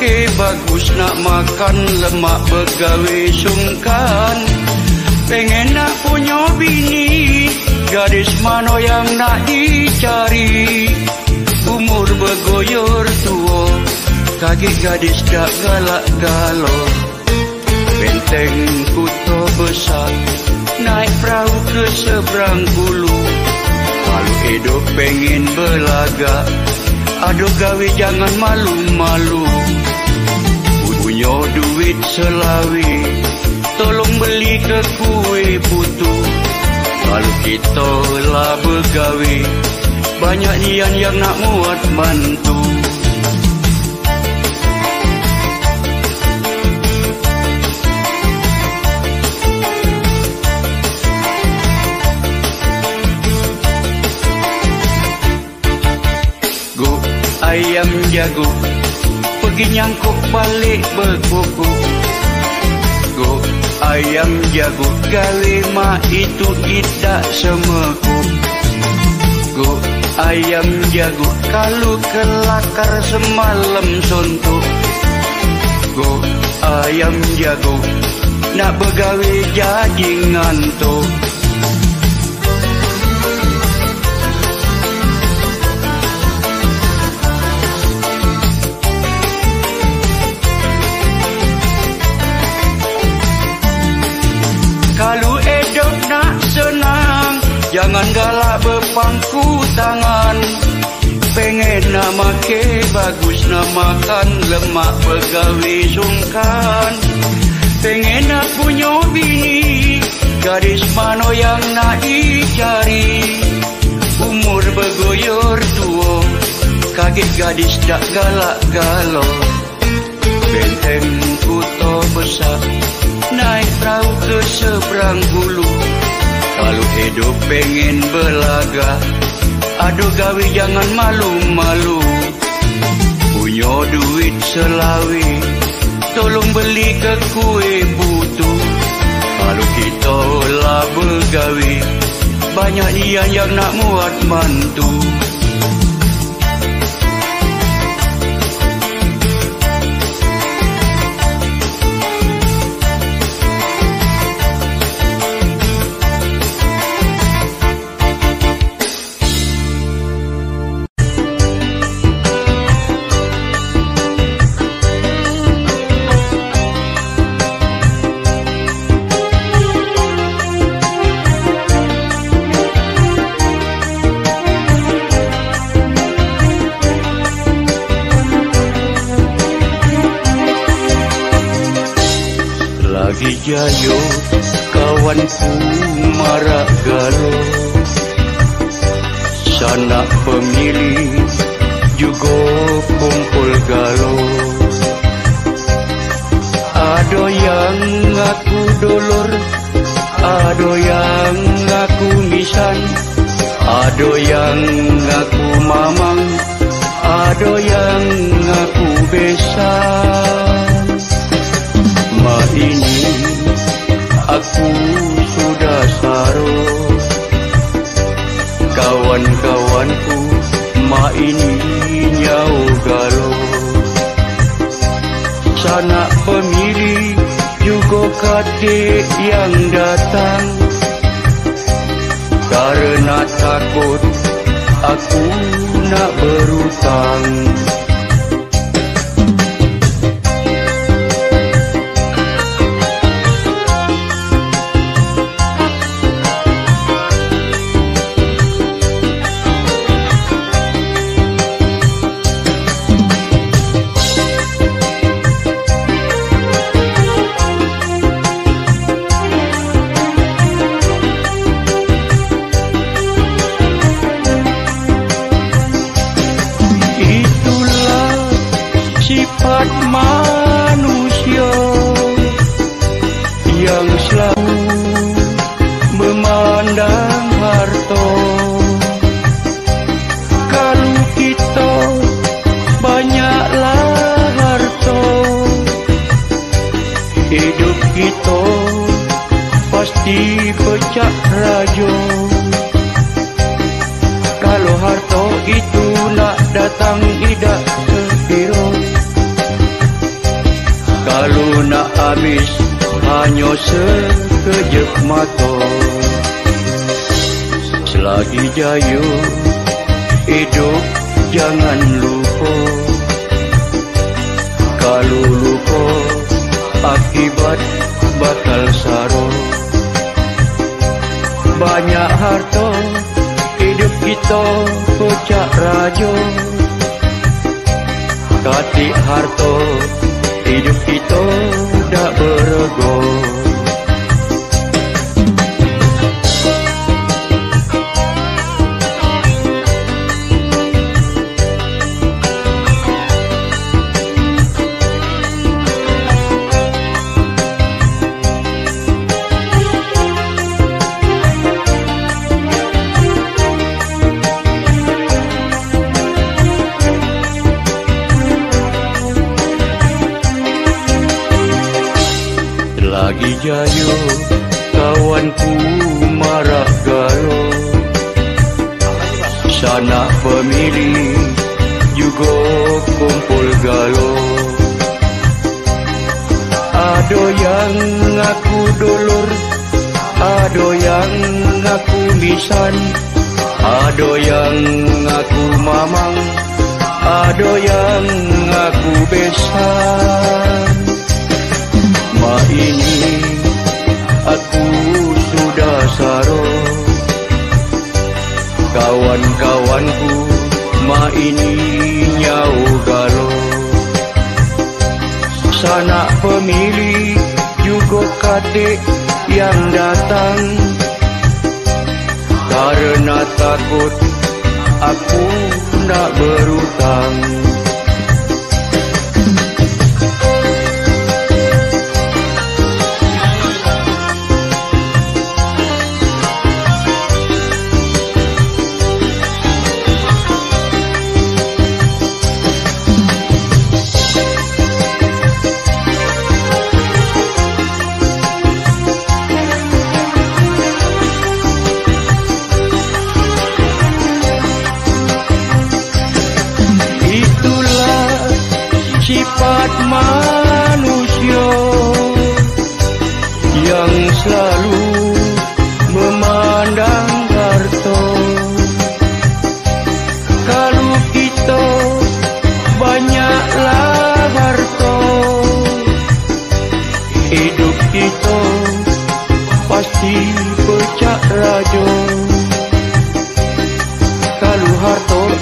make bagus Nak makan lemak bergawe sungkan. Pengen nak punya bini Gadis mana yang nak dicari. Umur bergoyor tua Kaki gadis tak galak galau. Benteng kuto besar Naik perahu ke seberang bulu. Kalau hidup pengen belaga Aduh gawe jangan malu-malu. Punya duit selawi Tolong beli ke kue putu. Kalau kita lah bergawe Banyak nian yang nak muat mantu jago Pergi nyangkuk balik berkuku Go ayam jago. Gawe mak itu tidak semeku Go ayam jago. Kalau kelakar semalam sontok Go ayam jago. Nak bergawe jadi ngantuk berpangku tangan? Pengen nak make bagus nak makan Lemak bergawe sungkan Pengen nak punya bini Gadis mana yang nak dicari. Umur bergoyor tua Kaget gadis tak galak galau Benteng kuto besar Naik perahu ke seberang bulu Kalau hidup pengen belaga Aduh gawe jangan malu-malu. Punya duit selawi Tolong beli ke kue butu Kalau kita lah bergawe Banyak ian yang nak muat mantu jayo kawanku marak galo Sanak pemilih juga kumpul galo Ada yang ngaku dolor Ada yang ngaku misan Ada yang ngaku mamang Kawan-kawanku Ma ini nyau galo Sanak pemilih juga katik yang datang. Karena takut aku nak berutang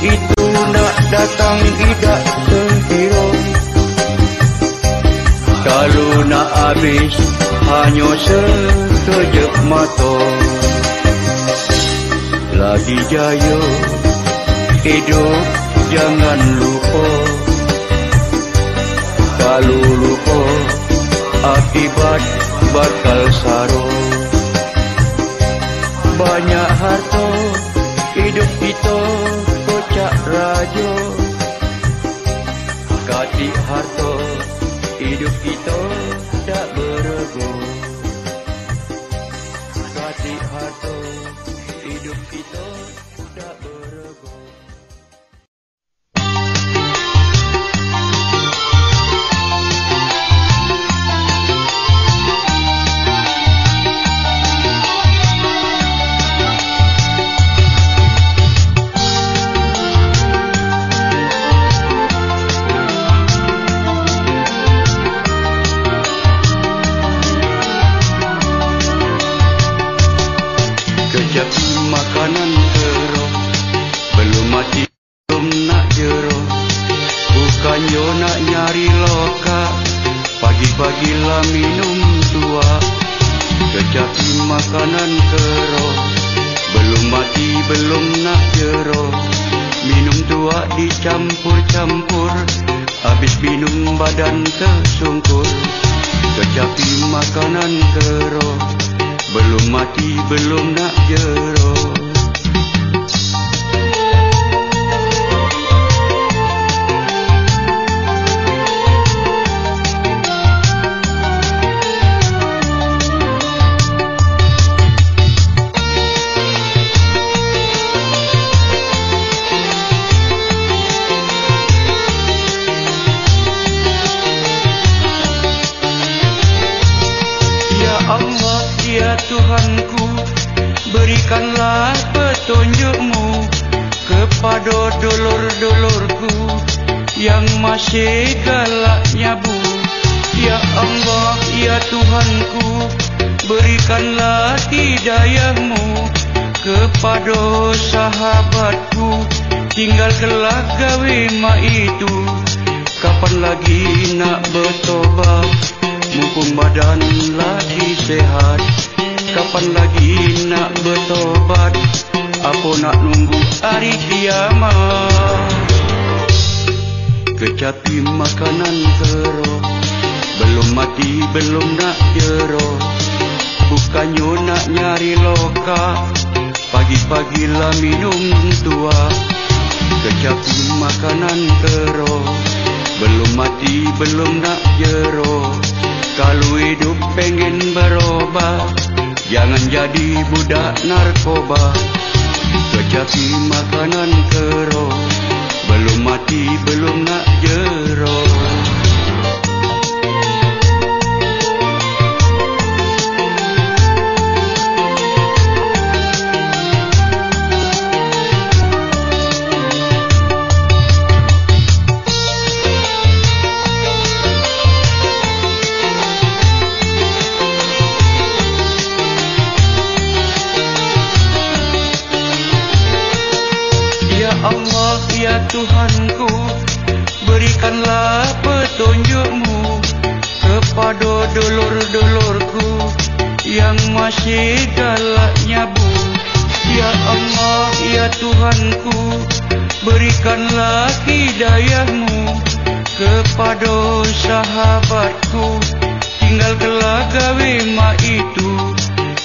itu nak datang tidak sentiro Kalau nak habis hanya sekejap mata. Lagi jaya hidup jangan lupa. Kalau lupa akibat bakal sarung banyak harta hidup kita. Rajo, Kasih harto hidup kita. Masih galaknya bu. Ya Allah ya Tuhanku Berikanlah hidayahmu Kepada sahabatku. Tinggal kelak gawe mak itu. Kapan lagi nak bertobat? Mumpung badan lagi sehat. Kapan lagi nak bertobat? Apa nak nunggu hari kiamat Kecapi makanan teruk Belum mati belum nak jeruk Bukannya nak nyari loka. Pagi-pagi lah minum tua. Kecapi makanan teruk Belum mati belum nak jeruk Kalau hidup pengen berubah Jangan jadi budak narkoba. Kecapi makanan teruk Belum mati belum nak jeruk Yang masih galaknya bu. Ya Allah, ya Tuhanku Berikanlah hidayahmu Kepada sahabatku. Tinggal kelak gawe mak itu.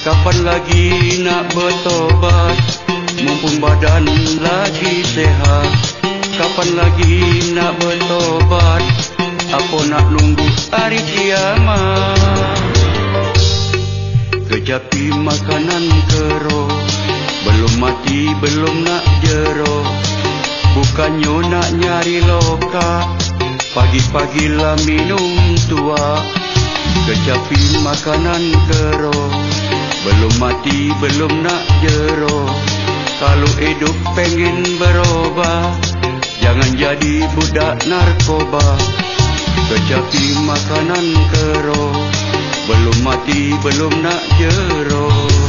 Kapan lagi nak bertobat? Mumpung badan lagi sehat. Kapan lagi nak bertobat? Apa nak nunggu hari kiamat Kejapi makanan keruh Belum mati belum nak jeruh Bukannya nak nyari loka. Pagi-pagi lah minum tua. Kejapi makanan keruh Belum mati belum nak jeruh Kalau hidup pengen berubah Jangan jadi budak narkoba. Kecapi makanan keruh Belum mati belum nak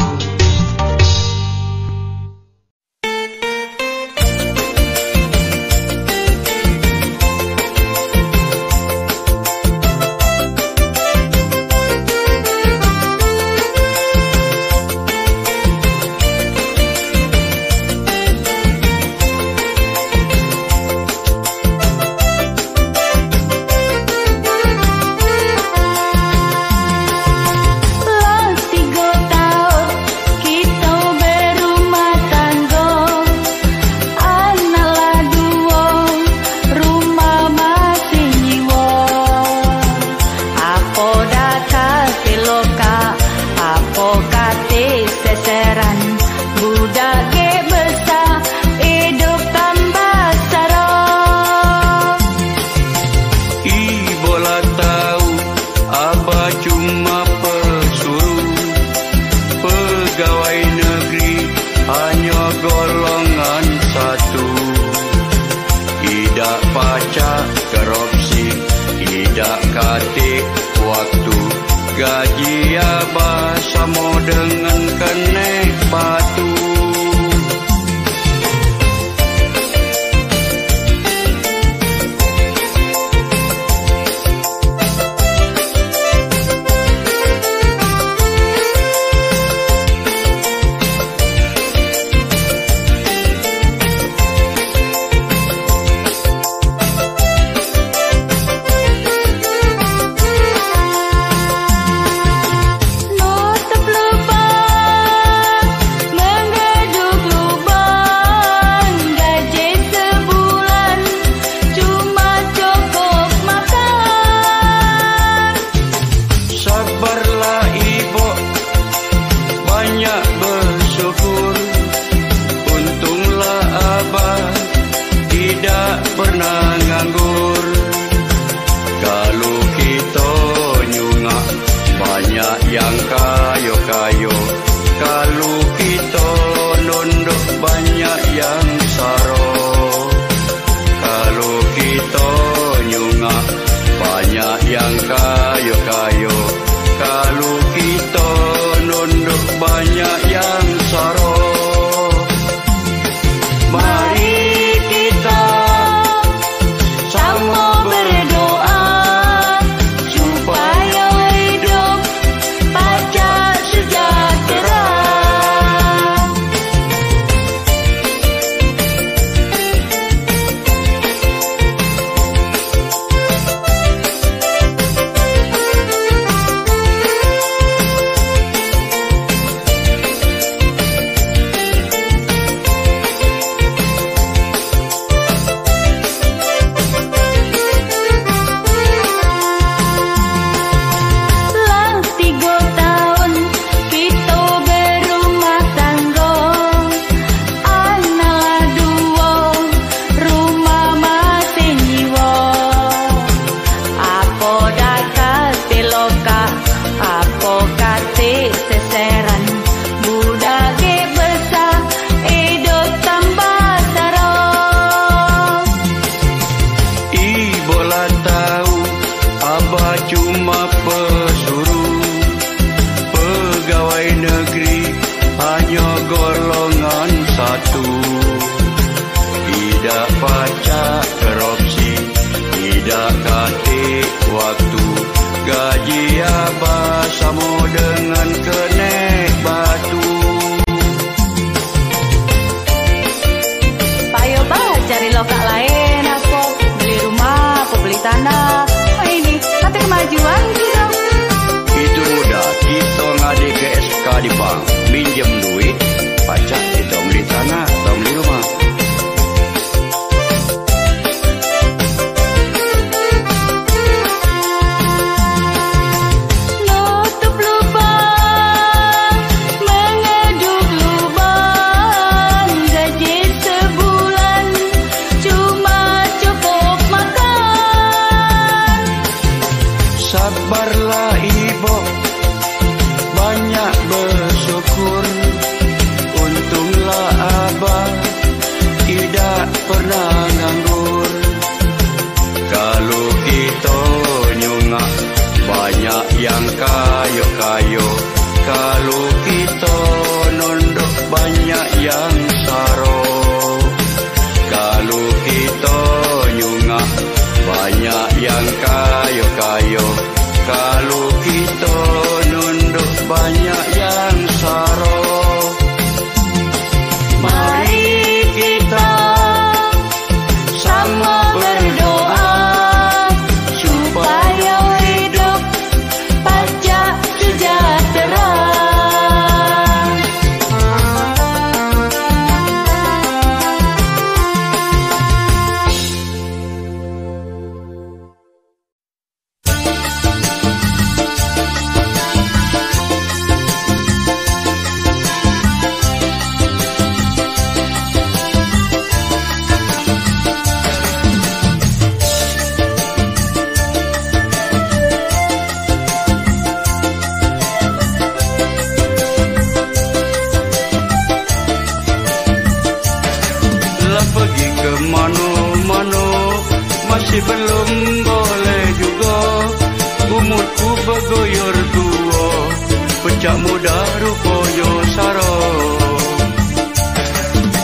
daru poyo saro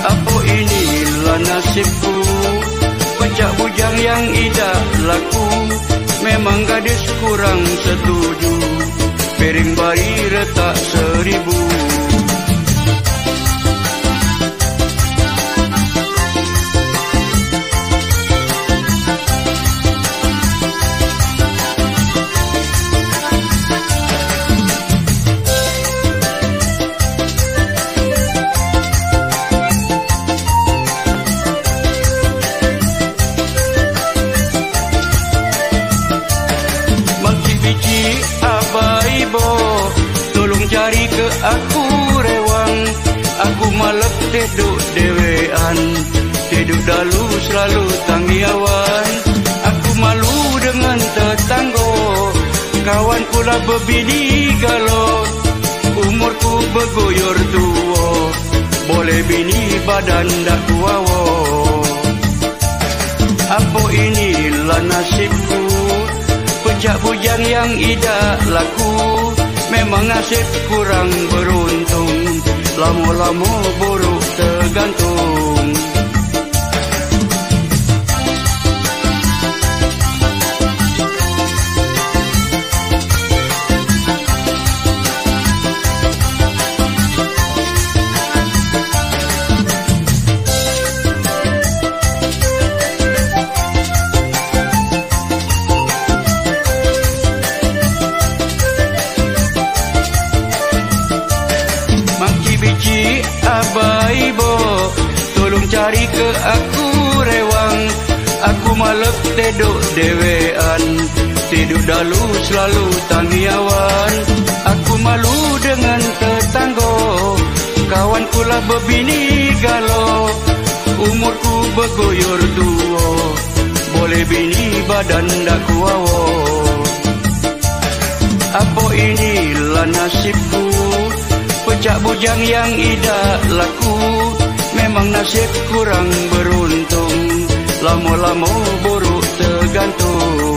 apa inilah nasibku? Pecah bujang yang tidak laku. Memang gadis kurang setuju. Piring bari retak seribu. bebini galo Umurku bergoyor tuo Boleh bini badan dah kuawo. Apo inilah nasibku? Pejak bujang yang idak laku. Memang nasib kurang beruntung. Lama-lama buruk tergantung. Malep teduk dewean Tidur dalu selalu tangiawan Aku malu dengan tetanggo Kawan kula berbini galo. Umurku bergoyor tua Boleh bini badan dak kuawo Apa inilah nasibku? Pecah bujang yang idak laku. Memang nasib kurang beruntung Lama-lama buruk tergantung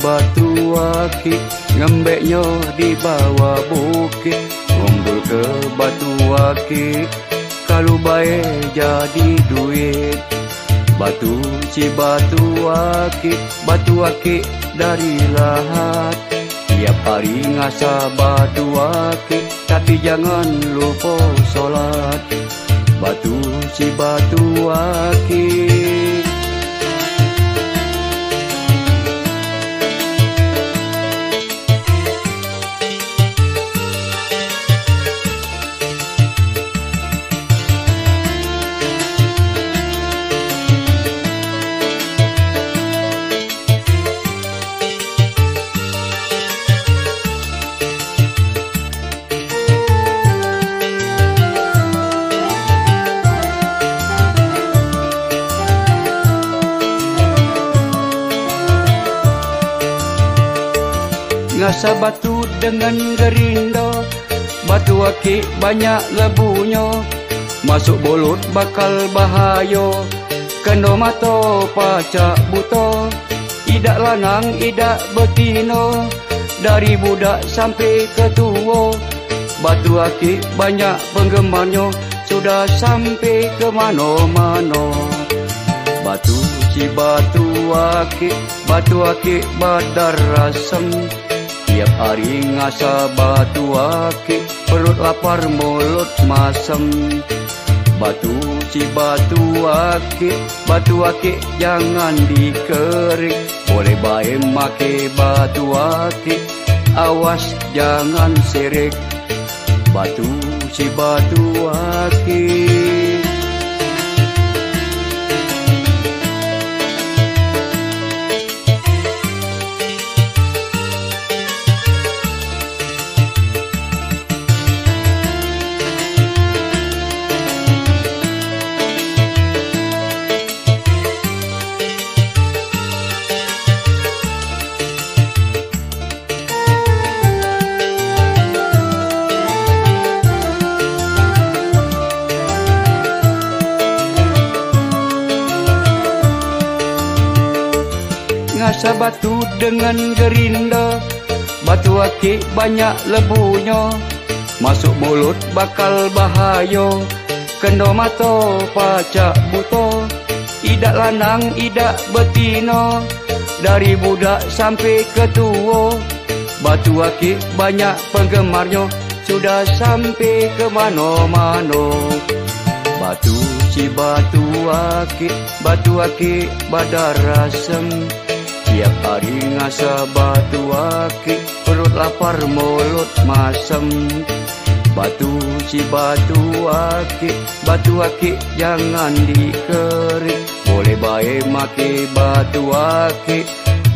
batu akik Ngembeknya di bawah bukit. Ngumpul ke batu akik Kalau baik jadi duit. Batu si batu akik Batu akik dari lahat. Tiap hari ngasa batu akik Tapi jangan lupa solat. Batu si batu akik Ngasa batu dengan gerindo. Batu akik banyak lebunya. Masuk bolut bakal bahaya. Kena mata pacak buta. Idak lanang, idak betino Dari budak sampai ke tua. Batu akik banyak penggemarnya. Sudah sampai ke mana-mana. Batu si batu akik Batu akik badar rasem Tiap hari ngasa batu akik Perut lapar mulut masam Batu si batu akik Batu akik jangan dikerik. Boleh baik make batu akik Awas jangan sirik. Batu si batu akik ngasa batu dengan gerinda. Batu akik banyak lebunya. Masuk mulut bakal bahaya. Kena mata pacak buta. Idak lanang, idak betina. Dari budak sampai ke tua Batu akik banyak penggemarnya. Sudah sampai ke mana-mana. Batu si batu akik Batu akik badar rasem Tiap hari ngasa batu akik Perut lapar mulut masam Batu si batu akik Batu akik jangan dikerik Boleh baik make batu akik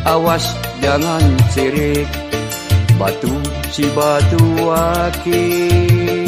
Awas jangan sirik. Batu si batu akik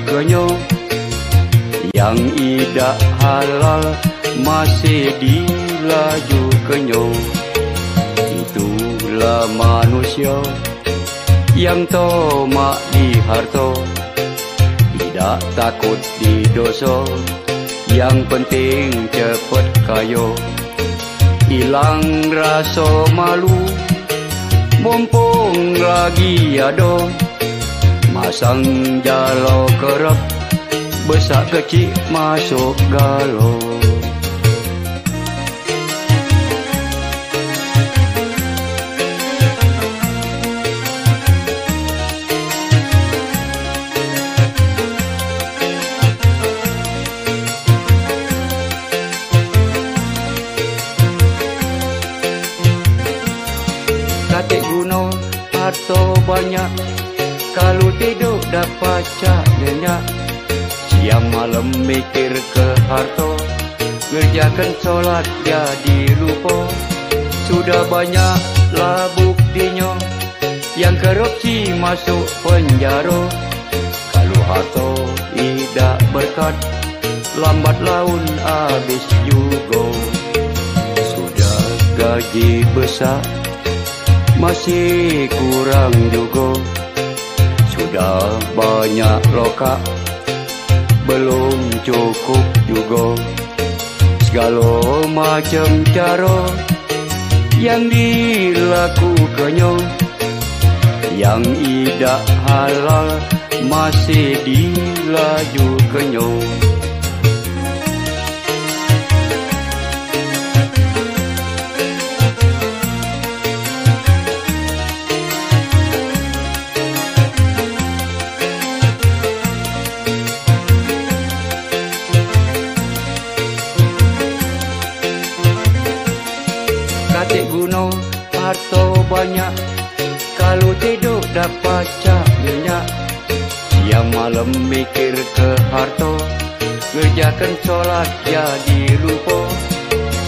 dilakukannya Yang tidak halal Masih dilaju kenyo. Itulah manusia yang tomak di harto Tidak takut di dosa Yang penting cepat kayo Hilang rasa malu Mumpung lagi ada Masang jalo kerap Besar kecil masuk galau harta banyak Kalau tidur dapat cak nyenyak Siang malam mikir ke harta. Ngerjakan solat jadi lupa. Sudah banyak lah buktinya Yang korupsi masuk penjara. Kalau harta tidak berkat Lambat laun habis juga. Sudah gaji besar masih kurang juga Sudah banyak lokak Belum cukup juga Segala macam cara Yang dilakukannya. Yang tidak halal Masih dilajukannya banyak. Kalau tidur dapat cak minyak. Siang malam mikir ke harta. Kerjakan solat jadi lupa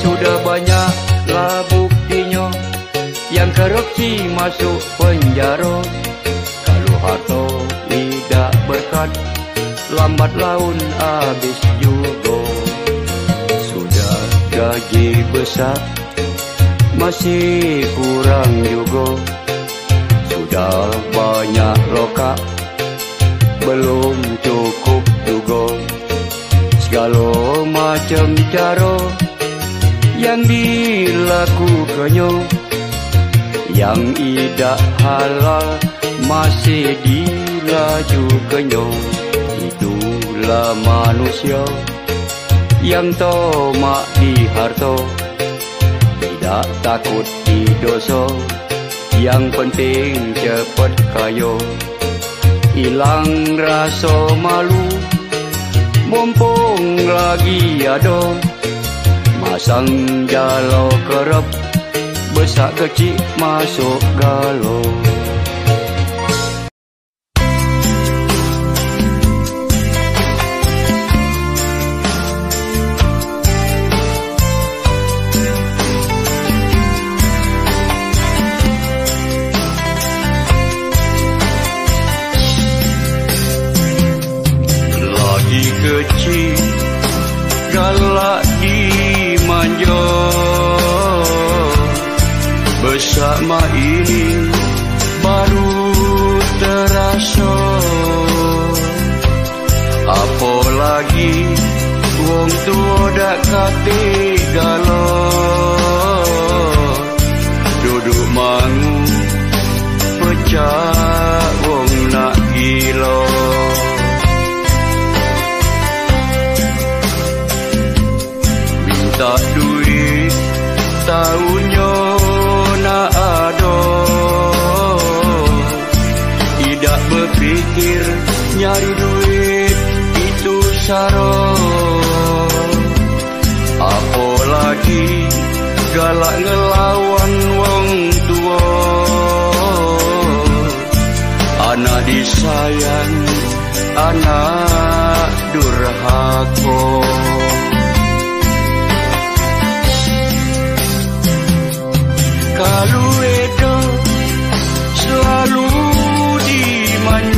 Sudah banyak lah buktinya. Yang korupsi masuk penjara. Kalau harta tidak berkat Lambat laun habis juga. Sudah gaji besar masih kurang juga. Sudah banyak lokak Belum cukup juga. Segala macam cara Yang dilakukannya Yang tidak halal Masih dilajukannya. Itulah manusia Yang tomak di harta tak takut di dosa Yang penting cepat kayo Hilang rasa malu Mumpung lagi ada. Masang jalo kerap Besar kecil masuk galau berpikir nyari duit itu saro apalagi galak ngelawan wong tua. Anak disayang anak durhaka. Kalau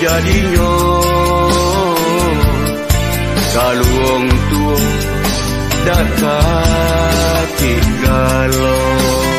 jadinya? Kalau wong tua dak kaki galau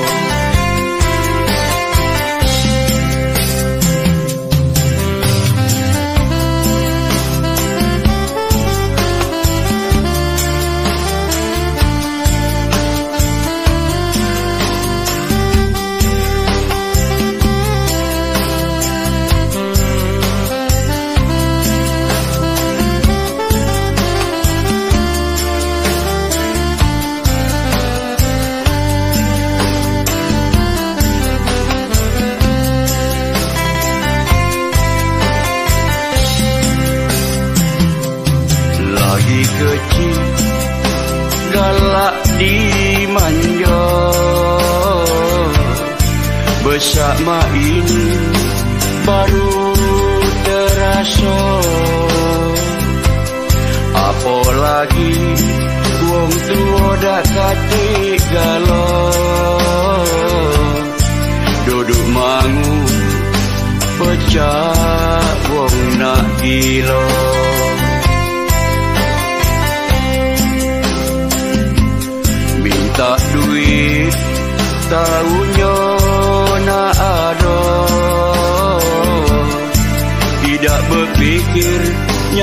besar main baru terasa. Apalagi wong tua dak katik galau duduk mangu pecah wong nak gila. Minta duit tahunya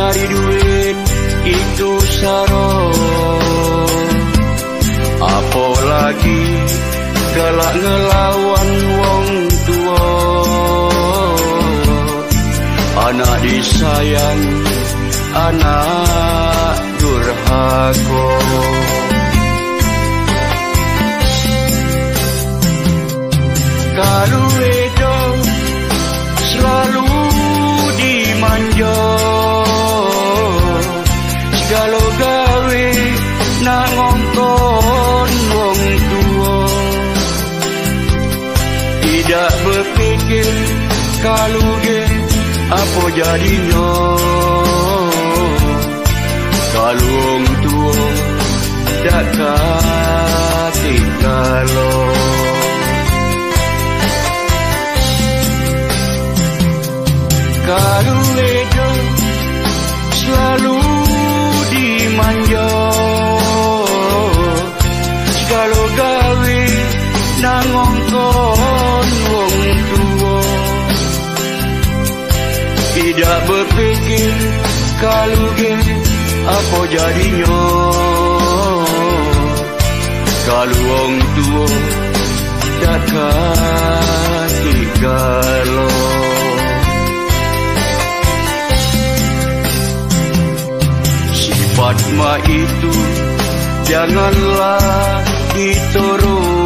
nyari duit itu saro apalagi galak ngelawan wong tua? Anak disayang anak durhaka. Kalau jadinya Kalau wong tua tak kasih Tidak berpikir kalau ge apa jadinya. Kalau wong tua tak kasih galau Fatma itu janganlah diturut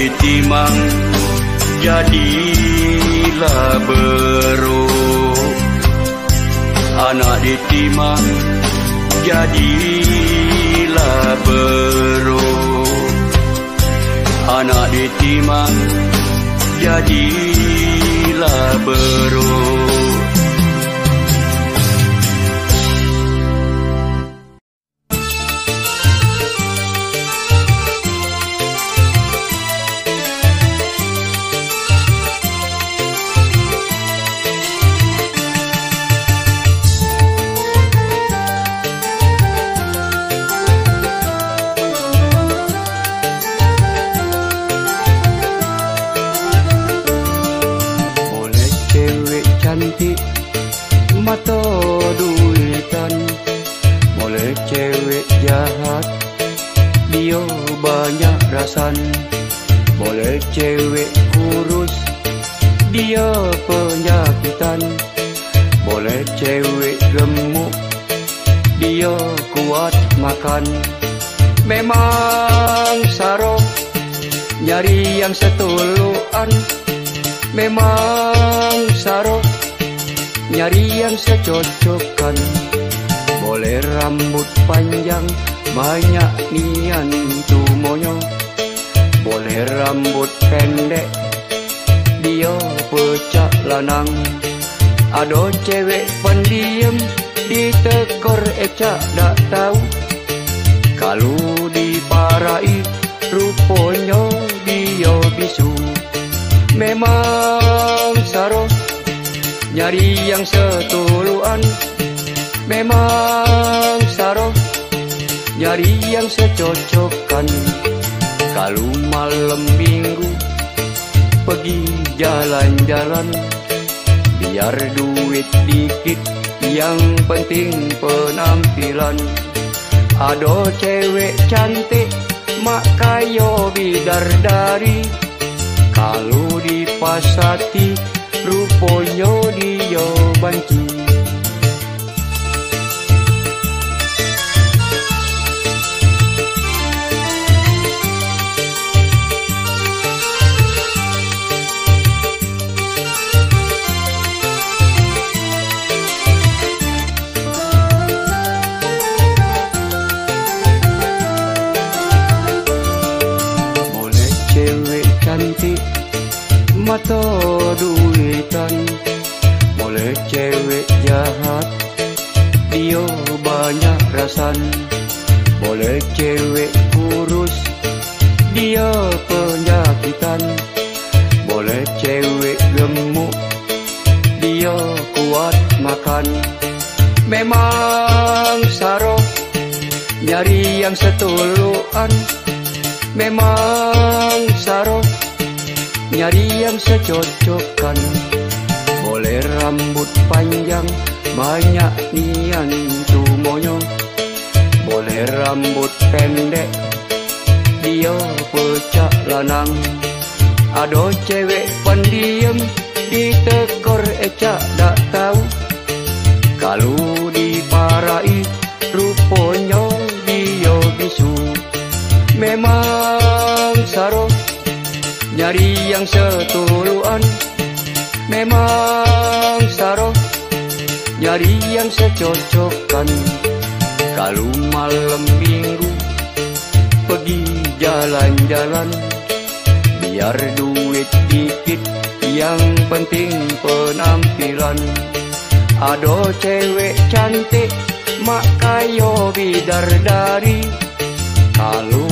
ditimang jadilah beruk. Anak ditimang jadilah beruk. Anak ditimang jadilah beruk Yang secocokan Kalau malam minggu Pergi jalan-jalan Biar duit dikit Yang penting penampilan. Ado cewek cantik Mak kayo bidar dari Kalau dipasati Ruponya dia banci mata duitan Boleh cewek jahat Dia banyak rasan Boleh cewek kurus Dia penyakitan Boleh cewek gemuk Dia kuat makan Memang sarok Nyari yang setuluan Memang sarok Nyari yang secocokan Boleh rambut panjang Banyak nian tumonyo Boleh rambut pendek Dia pecah lanang. Ado cewek pendiam Ditekor ecak dak tahu. Kalau diparai Ruponya dia bisu. Memang saroh Nyari yang setuluan Memang saroh. Nyari yang secocokan Kalau malam minggu Pergi jalan-jalan. Biar duit dikit Yang penting penampilan. Ado cewek cantik Mak kayo bidar dari. Kalau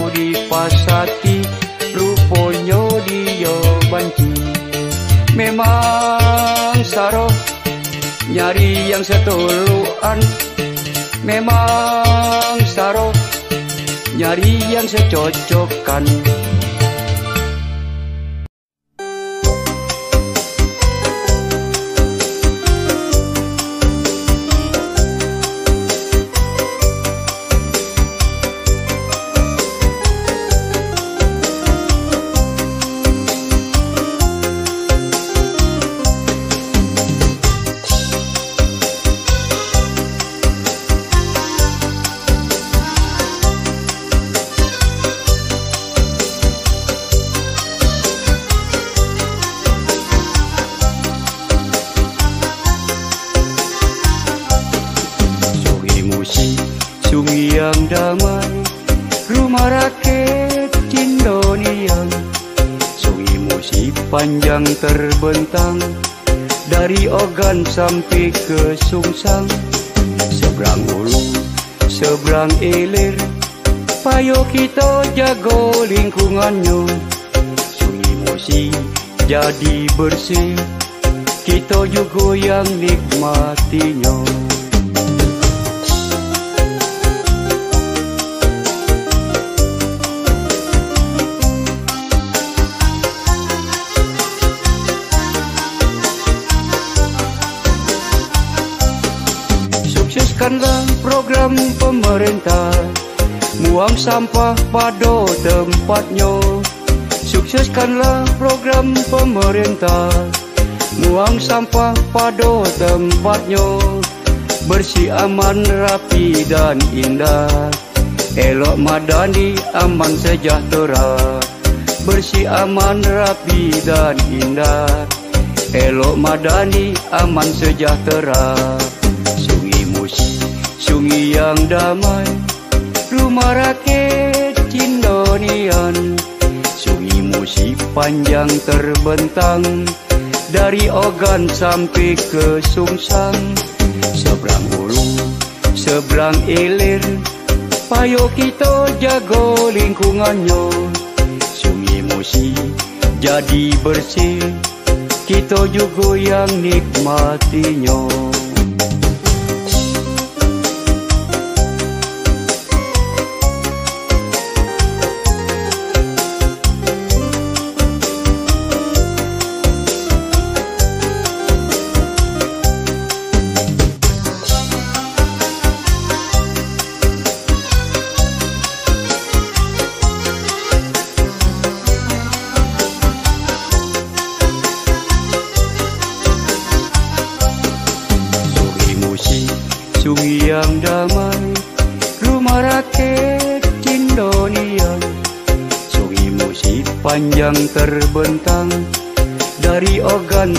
Nyari yang setuluan Memang saroh Nyari yang secocokan sampai ke Sungsang. Seberang ulu, seberang ilir Payo kita jago lingkungannya. Sungai Musi jadi bersih Kita juga yang nikmatinya Sukseskanlah program pemerintah. Muang sampah pada tempatnya. Sukseskanlah program pemerintah. Buang sampah pada tempatnya. Bersih aman rapi dan indah. Elok madani aman sejahtera. Bersih aman rapi dan indah. Elok madani aman sejahtera sungai yang damai Rumah rakyat Cindonian Sungai Musi panjang terbentang dari Ogan sampai ke Sungsang. Seberang hulu, seberang ilir Payo kita jago lingkungannya. Sungai Musi jadi bersih Kita juga yang nikmatinya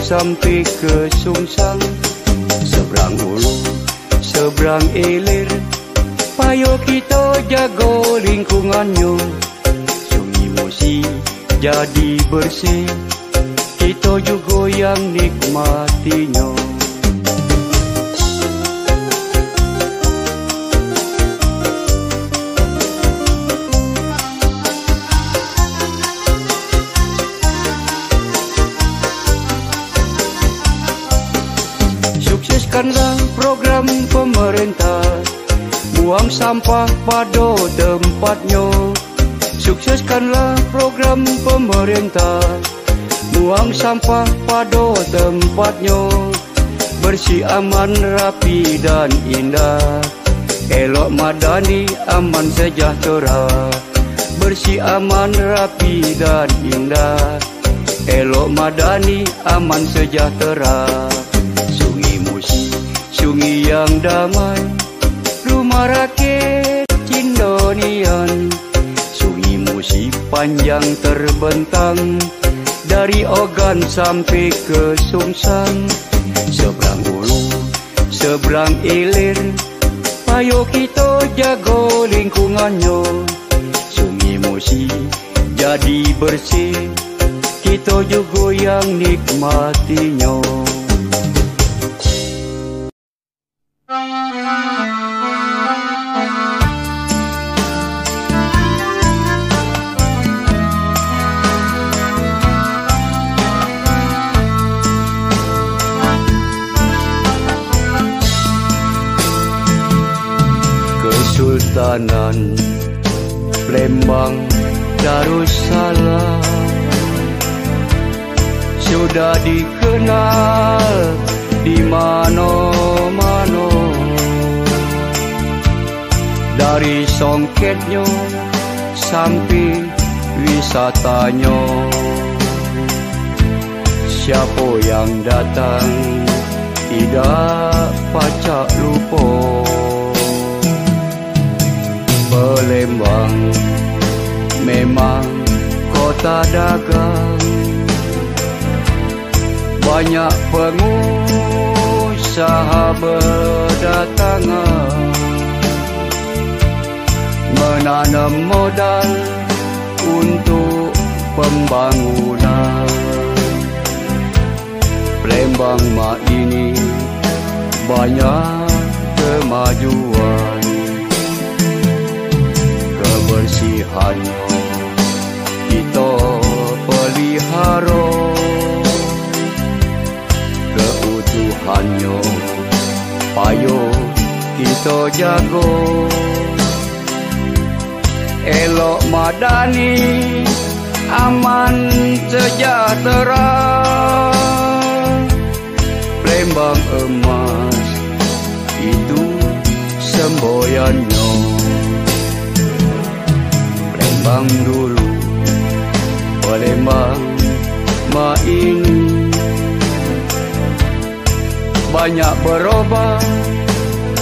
sampai ke Sungsang Seberang hulu, seberang ilir Payo kita jago lingkungannya. Sungai Musi jadi bersih Kita juga yang nikmatinya sampah pada tempatnya. Sukseskanlah program pemerintah. Buang sampah pada tempatnya. Bersih aman rapi dan indah. Elok madani aman sejahtera. Bersih aman rapi dan indah. Elok madani aman sejahtera. Sungai yang damai. Rumah rakyat panjang terbentang Dari Ogan sampai ke Sungsang. Seberang hulu, seberang ilir Ayo kita jago lingkungannya. Sungai Musi jadi bersih Kita juga yang nikmatinya Kesultanan Lembang Darussalam. Sudah dikenal di mana-mana. Dari songketnya sampai wisatanya. Siapa yang datang tidak pacak lupa Palembang memang kota dagang Banyak pengusaha berdatangan. Menanam modal untuk pembangunan. Palembang mak ini banyak kemajuan kebersihannya kita pelihara keutuhannya. Payo kita jago elok madani aman sejahtera. Lembang emas dulu. Palembang ma ini. Banyak berubah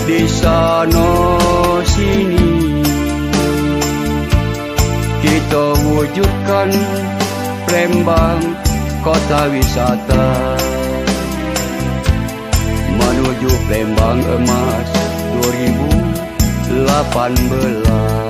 di sana sini. Kita wujudkan Palembang kota wisata. Menuju Palembang emas 2018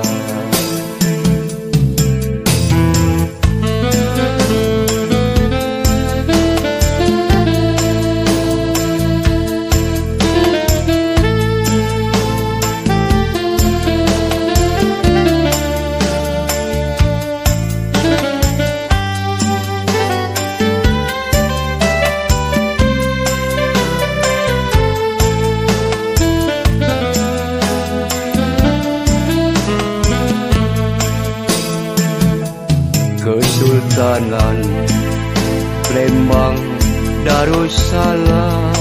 Darussalam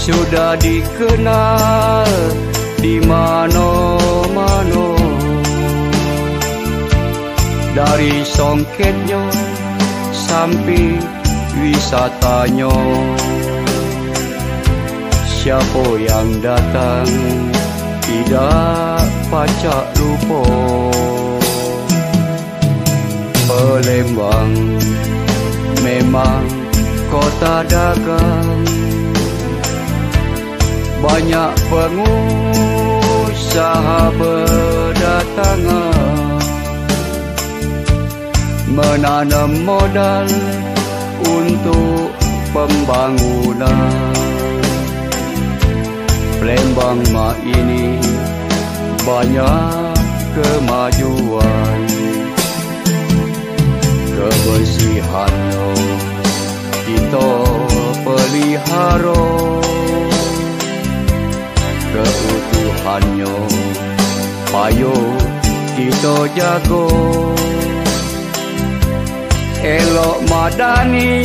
Sudah dikenal di mana-mana. Dari songketnya sampai wisatanya. Siapa yang datang tidak pacak lupa. Palembang memang kota dagang. Banyak pengusaha berdatangan. Menanam modal untuk pembangunan. Palembang mak ini banyak kemajuan. Kebersihannya kita pelihara keutuhannya payo kita jago elok madani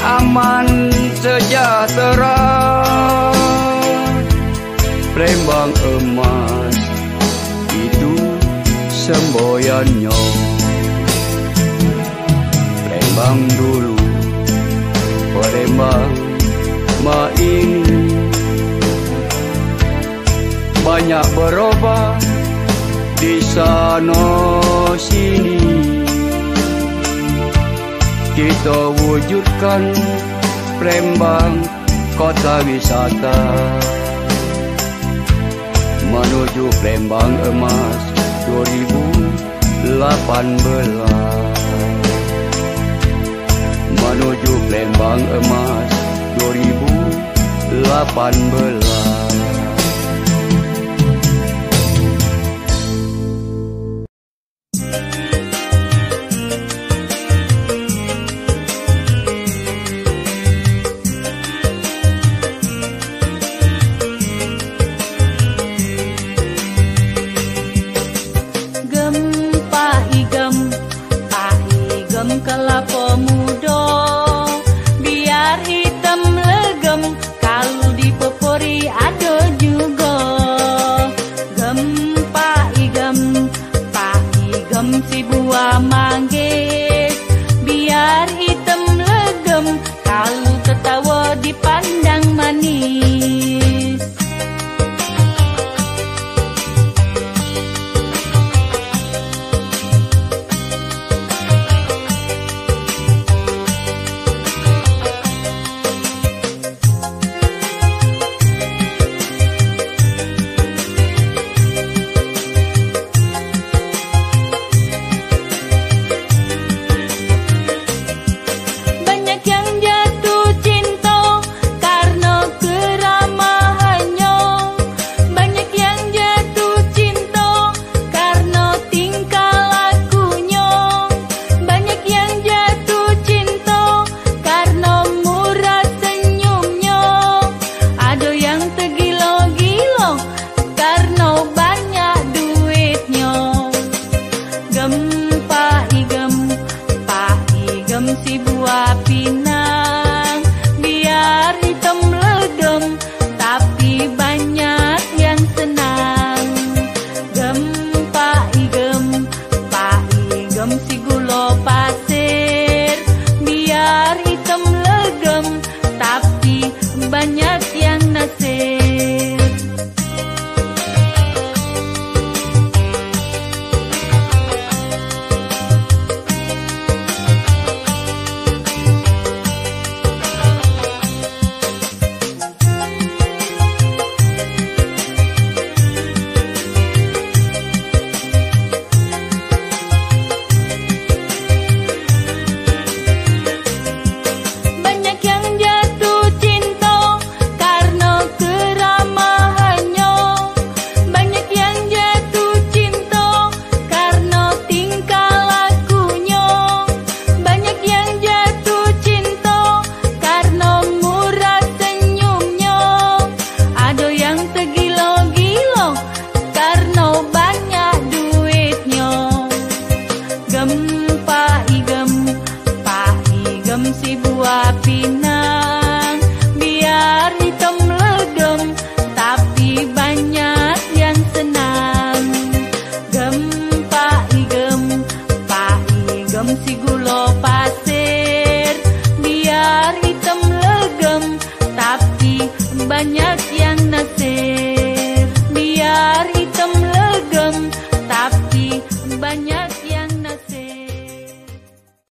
aman sejahtera. Palembang emas itu semboyannya. Palembang dulu Ma ini banyak berubah di sana sini. Kita wujudkan Palembang kota wisata. Menuju Palembang emas 2018 menuju Palembang emas. 2018